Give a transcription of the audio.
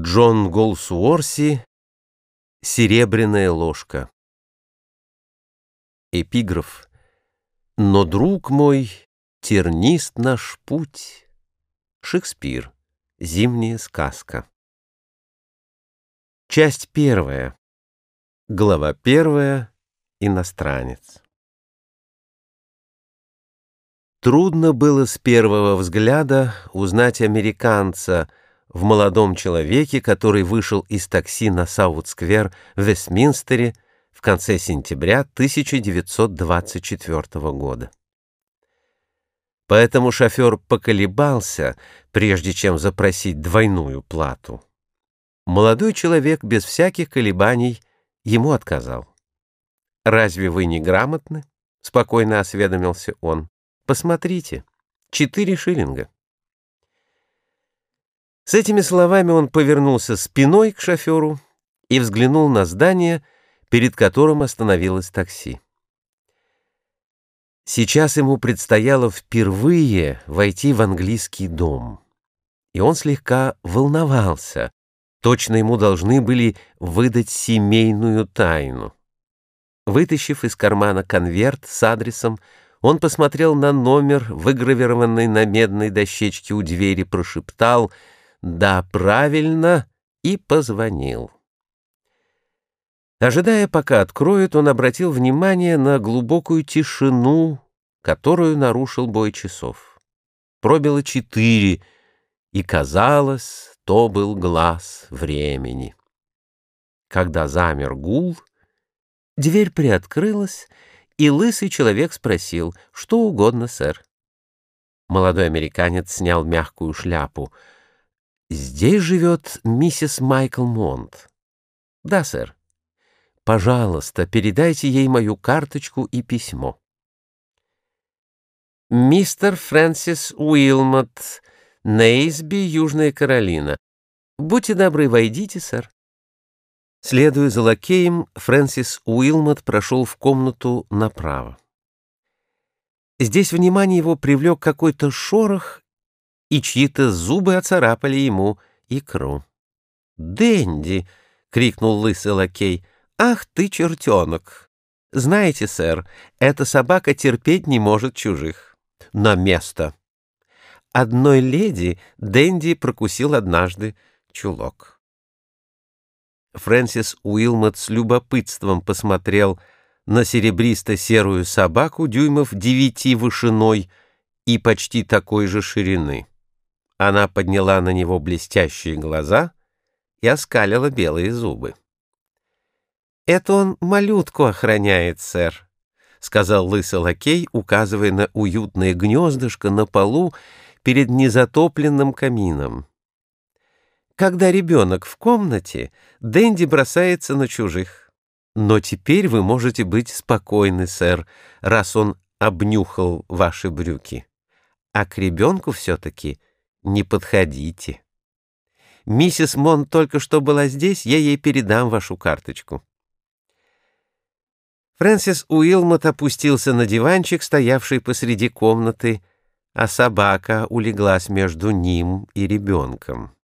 Джон Голсуорси «Серебряная ложка». Эпиграф. «Но, друг мой, тернист наш путь». Шекспир. Зимняя сказка. Часть первая. Глава первая. Иностранец. Трудно было с первого взгляда узнать американца — в молодом человеке, который вышел из такси на Саут-сквер в Вестминстере в конце сентября 1924 года. Поэтому шофер поколебался, прежде чем запросить двойную плату. Молодой человек без всяких колебаний ему отказал. «Разве вы не грамотны?» — спокойно осведомился он. «Посмотрите, четыре шиллинга». С этими словами он повернулся спиной к шоферу и взглянул на здание, перед которым остановилось такси. Сейчас ему предстояло впервые войти в английский дом, и он слегка волновался. Точно ему должны были выдать семейную тайну. Вытащив из кармана конверт с адресом, он посмотрел на номер, выгравированный на медной дощечке у двери, прошептал — «Да, правильно» и позвонил. Ожидая, пока откроют, он обратил внимание на глубокую тишину, которую нарушил бой часов. Пробило четыре, и, казалось, то был глаз времени. Когда замер гул, дверь приоткрылась, и лысый человек спросил, что угодно, сэр. Молодой американец снял мягкую шляпу — «Здесь живет миссис Майкл Монт». «Да, сэр». «Пожалуйста, передайте ей мою карточку и письмо». «Мистер Фрэнсис Уилмот, Нейсби, Южная Каролина. Будьте добры, войдите, сэр». Следуя за лакеем, Фрэнсис Уилмот прошел в комнату направо. Здесь внимание его привлек какой-то шорох и чьи-то зубы оцарапали ему икру. «Дэнди!» — крикнул лысый лакей. «Ах ты, чертенок! Знаете, сэр, эта собака терпеть не может чужих. На место!» Одной леди Дэнди прокусил однажды чулок. Фрэнсис Уилмот с любопытством посмотрел на серебристо-серую собаку дюймов девяти вышиной и почти такой же ширины. Она подняла на него блестящие глаза и оскалила белые зубы. «Это он малютку охраняет, сэр», — сказал лысый лакей, указывая на уютное гнездышко на полу перед незатопленным камином. «Когда ребенок в комнате, Дэнди бросается на чужих. Но теперь вы можете быть спокойны, сэр, раз он обнюхал ваши брюки. А к ребенку все-таки не подходите. Миссис Мон только что была здесь, я ей передам вашу карточку. Фрэнсис Уилмот опустился на диванчик, стоявший посреди комнаты, а собака улеглась между ним и ребенком.